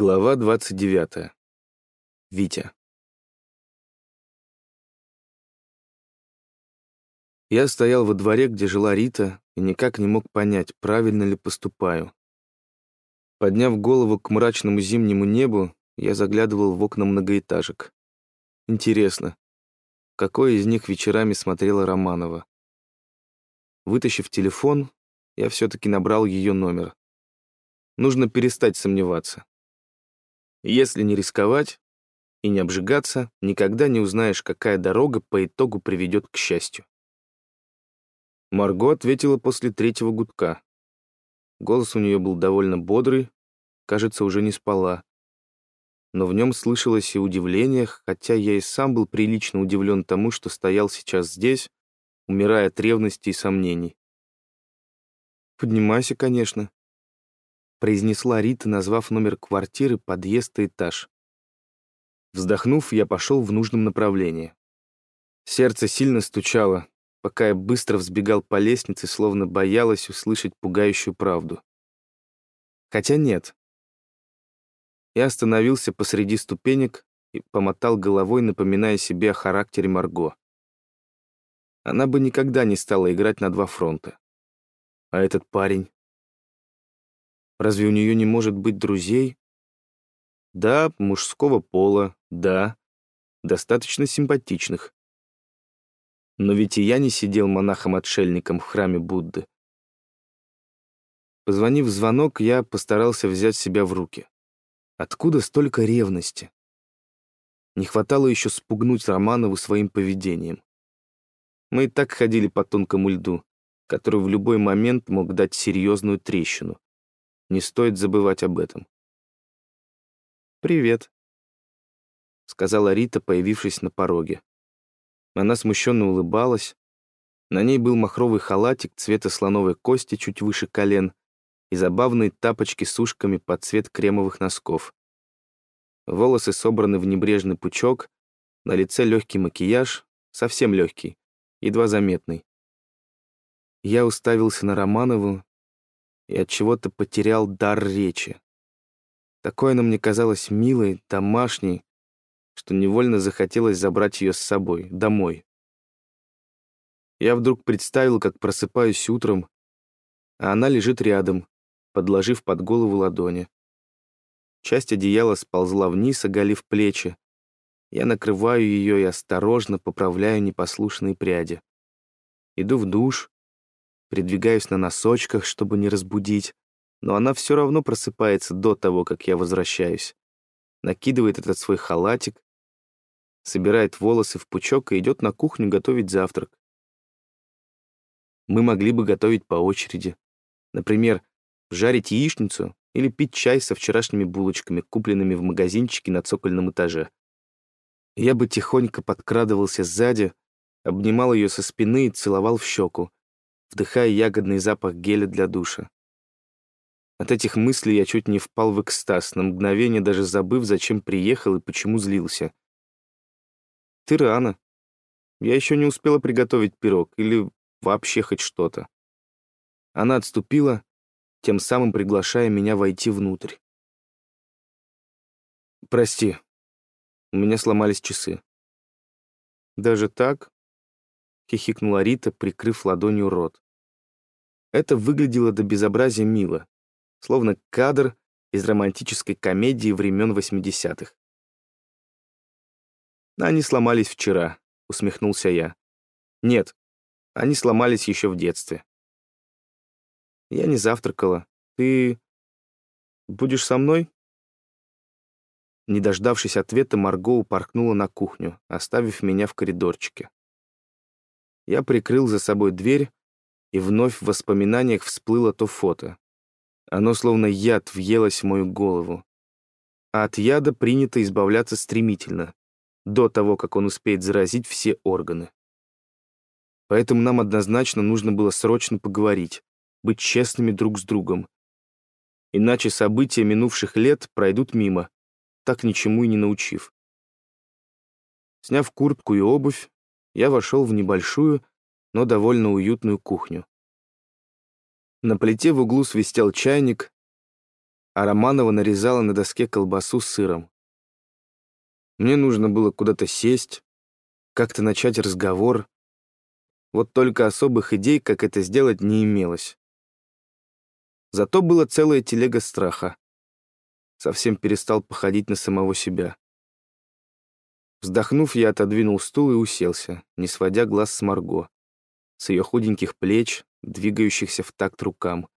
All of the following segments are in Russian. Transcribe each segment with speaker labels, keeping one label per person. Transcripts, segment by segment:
Speaker 1: Глава 29. Витя. Я стоял во дворе, где жила Рита, и никак не мог понять, правильно ли поступаю. Подняв голову к мрачному зимнему небу, я заглядывал в окна многоэтажек. Интересно, какой из них вечерами смотрела Романова? Вытащив телефон, я все-таки набрал ее номер. Нужно перестать сомневаться. Если не рисковать и не обжигаться, никогда не узнаешь, какая дорога по итогу приведет к счастью. Марго ответила после третьего гудка. Голос у нее был довольно бодрый, кажется, уже не спала. Но в нем слышалось и удивление, хотя я и сам был прилично удивлен тому, что стоял сейчас здесь, умирая от ревности и сомнений. «Поднимайся, конечно», произнесла Рита, назвав номер квартиры, подъезд и этаж. Вздохнув, я пошел в нужном направлении. Сердце сильно стучало, пока я быстро взбегал по лестнице, словно боялась услышать пугающую правду. Хотя нет. Я остановился посреди ступенек и помотал головой, напоминая себе о характере Марго. Она бы никогда не стала играть на два фронта. А этот парень... Разве у нее не может быть друзей? Да, мужского пола, да, достаточно симпатичных. Но ведь и я не сидел монахом-отшельником в храме Будды. Позвонив в звонок, я постарался взять себя в руки. Откуда столько ревности? Не хватало еще спугнуть Романову своим поведением. Мы и так ходили по тонкому льду, который в любой момент мог дать серьезную трещину. Не стоит забывать об этом. «Привет», — сказала Рита, появившись на пороге. Она смущенно улыбалась. На ней был махровый халатик цвета слоновой кости чуть выше колен и забавные тапочки с ушками под цвет кремовых носков. Волосы собраны в небрежный пучок, на лице легкий макияж, совсем легкий, едва заметный. Я уставился на Романову и от чего-то потерял дар речи. Такой она мне казалась милой, домашней, что невольно захотелось забрать ее с собой, домой. Я вдруг представил, как просыпаюсь утром, а она лежит рядом, подложив под голову ладони. Часть одеяла сползла вниз, оголив плечи. Я накрываю ее и осторожно поправляю непослушные пряди. Иду в душ, придвигаюсь на носочках, чтобы не разбудить, но она все равно просыпается до того, как я возвращаюсь. Накидывает этот свой халатик, собирает волосы в пучок и идет на кухню готовить завтрак. Мы могли бы готовить по очереди. Например, жарить яичницу или пить чай со вчерашними булочками, купленными в магазинчике на цокольном этаже. Я бы тихонько подкрадывался сзади, обнимал ее со спины и целовал в щеку, вдыхая ягодный запах геля для душа. От этих мыслей я чуть не впал в экстаз, на мгновение даже забыв, зачем приехал и почему злился. «Ты рано. Я еще не успела приготовить пирог или вообще хоть что-то». Она отступила, тем самым приглашая меня войти внутрь. «Прости, у меня сломались часы». «Даже так?» — хихикнула Рита, прикрыв ладонью рот. Это выглядело до безобразия мило, словно кадр из романтической комедии времен 80-х. «Они сломались вчера», — усмехнулся я. «Нет, они сломались еще в детстве». «Я не завтракала. Ты будешь со мной?» Не дождавшись ответа, Марго упорхнула на кухню, оставив меня в коридорчике. Я прикрыл за собой дверь, и вновь в воспоминаниях всплыло то фото. Оно словно яд въелось в мою голову. А от яда принято избавляться стремительно, до того, как он успеет заразить все органы. Поэтому нам однозначно нужно было срочно поговорить, быть честными друг с другом. Иначе события минувших лет пройдут мимо, так ничему и не научив. Сняв куртку и обувь, я вошел в небольшую, но довольно уютную кухню. На плите в углу свистел чайник, а Романова нарезала на доске колбасу с сыром. Мне нужно было куда-то сесть, как-то начать разговор. Вот только особых идей, как это сделать, не имелось. Зато была целая телега страха. Совсем перестал походить на самого себя. Вздохнув, я отодвинул стул и уселся, не сводя глаз с Марго, с ее худеньких плеч, двигающихся в такт рукам.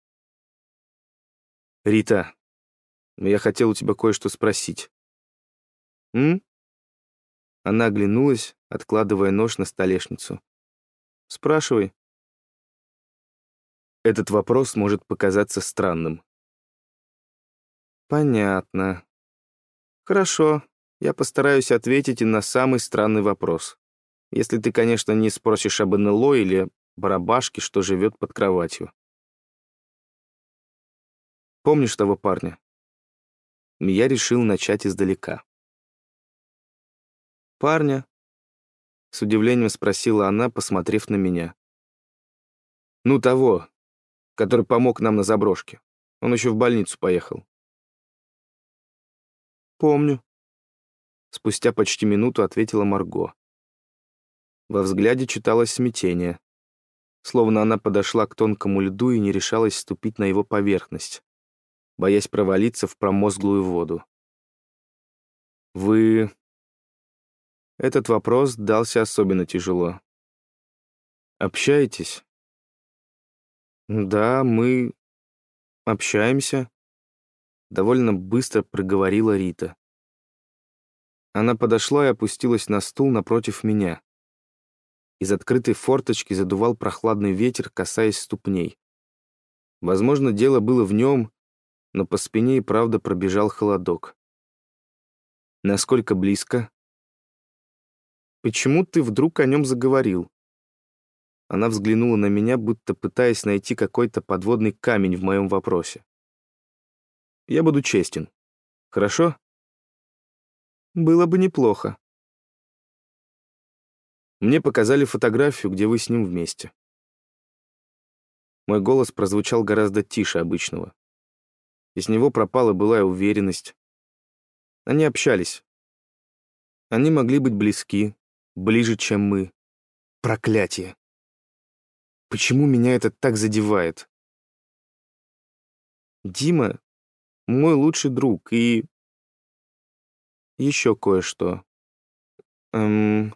Speaker 1: «Рита, я хотел у тебя кое-что спросить». «М?» Она оглянулась, откладывая нож на столешницу. «Спрашивай». Этот вопрос может показаться странным. Понятно. Хорошо, я постараюсь ответить и на самый странный вопрос. Если ты, конечно, не спросишь об НЛО или барабашке, что живет под кроватью. Помнишь того парня? Я решил начать издалека. «Парня?» — с удивлением спросила она, посмотрев на меня. «Ну, того, который помог нам на заброшке. Он еще в больницу поехал». «Помню», — спустя почти минуту ответила Марго. Во взгляде читалось смятение, словно она подошла к тонкому льду и не решалась ступить на его поверхность, боясь провалиться в промозглую воду. «Вы этот вопрос дался особенно тяжело. «Общаетесь?» «Да, мы общаемся», — довольно быстро проговорила Рита. Она подошла и опустилась на стул напротив меня. Из открытой форточки задувал прохладный ветер, касаясь ступней. Возможно, дело было в нем, но по спине и правда пробежал холодок. «Насколько близко?» Почему ты вдруг о нем заговорил?» Она взглянула на меня, будто пытаясь найти какой-то подводный камень в моем вопросе. «Я буду честен. Хорошо?» «Было бы неплохо». Мне показали фотографию, где вы с ним вместе. Мой голос прозвучал гораздо тише обычного. Из него пропала былая уверенность. Они общались. Они могли быть близки, ближе, чем мы. Проклятие. Почему меня это так задевает? Дима — мой лучший друг, и... Еще кое-что. Эм...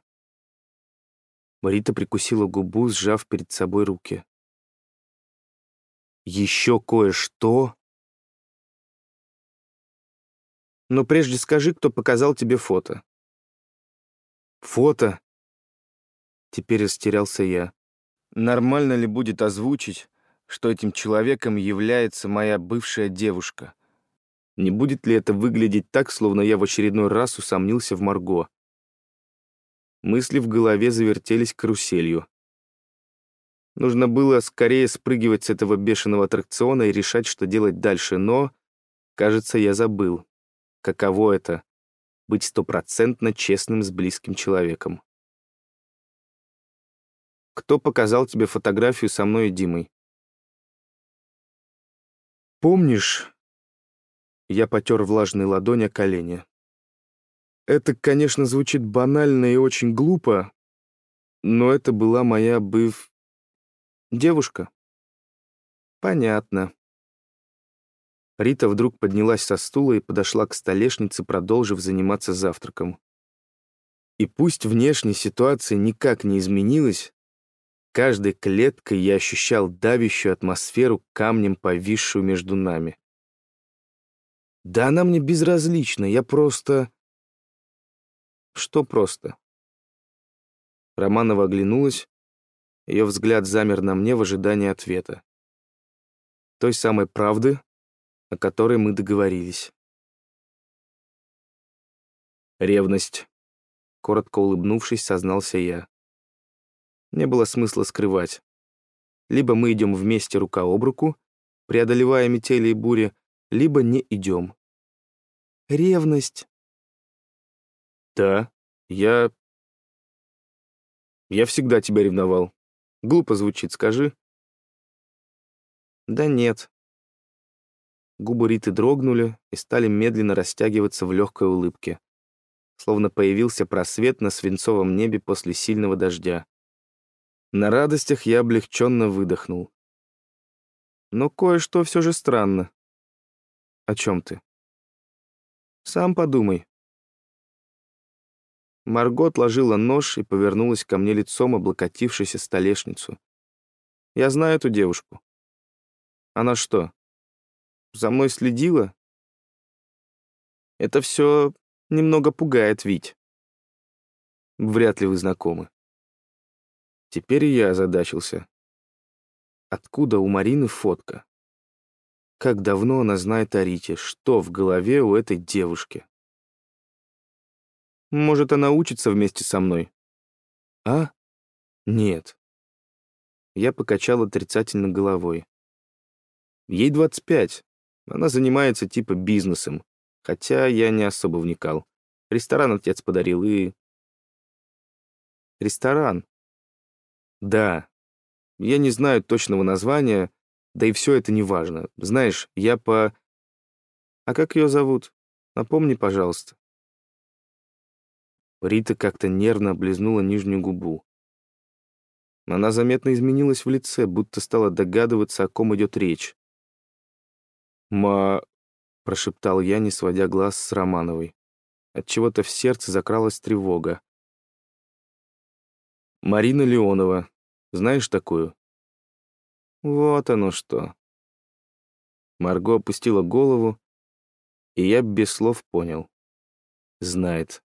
Speaker 1: Марита прикусила губу, сжав перед собой руки. Еще кое-что? Но прежде скажи, кто показал тебе фото. Фото. Теперь растерялся я. Нормально ли будет озвучить, что этим человеком является моя бывшая девушка? Не будет ли это выглядеть так, словно я в очередной раз усомнился в Марго? Мысли в голове завертелись каруселью. Нужно было скорее спрыгивать с этого бешеного аттракциона и решать, что делать дальше, но, кажется, я забыл, каково это быть стопроцентно честным с близким человеком. Кто показал тебе фотографию со мной и Димой? Помнишь? Я потер влажной ладонь о колени. Это, конечно, звучит банально и очень глупо, но это была моя быв... девушка. Понятно. Рита вдруг поднялась со стула и подошла к столешнице, продолжив заниматься завтраком. И пусть внешняя ситуация никак не изменилась, каждой клеткой я ощущал давящую атмосферу камнем, повисшую между нами. Да она мне безразлична, я просто... Что просто? Романова оглянулась, ее взгляд замер на мне в ожидании ответа. Той самой правды, о которой мы договорились. Ревность. Коротко улыбнувшись, сознался я. Не было смысла скрывать. Либо мы идем вместе рука об руку, преодолевая метели и бури, либо не идем. Ревность. Да, я... Я всегда тебя ревновал. Глупо звучит, скажи. Да нет, Губы Риты дрогнули и стали медленно растягиваться в легкой улыбке, словно появился просвет на свинцовом небе после сильного дождя. На радостях я облегченно выдохнул. Но кое-что все же странно. О чем ты? Сам подумай. Марго отложила нож и повернулась ко мне лицом, облокотившись о столешницу. Я знаю эту девушку. Она что, за мной следила? Это все немного пугает, Вить. Вряд ли вы знакомы. Теперь я озадачился. Откуда у Марины фотка? Как давно она знает о Рите? Что в голове у этой девушки? Может, она учится вместе со мной? А? Нет. Я покачал отрицательно головой. Ей 25. Она занимается типа бизнесом, хотя я не особо вникал. Ресторан отец подарил и... Ресторан? Да. Я не знаю точного названия, да и все это не важно. Знаешь, я по... А как ее зовут? Напомни, пожалуйста. Рита как-то нервно облизнула нижнюю губу. Она заметно изменилась в лице, будто стала догадываться, о ком идет речь. «Ма...» — прошептал я, не сводя глаз с Романовой. Отчего-то в сердце закралась тревога. «Марина Леонова. Знаешь такую?» «Вот оно что». Марго опустила голову, и я без слов понял. Знает.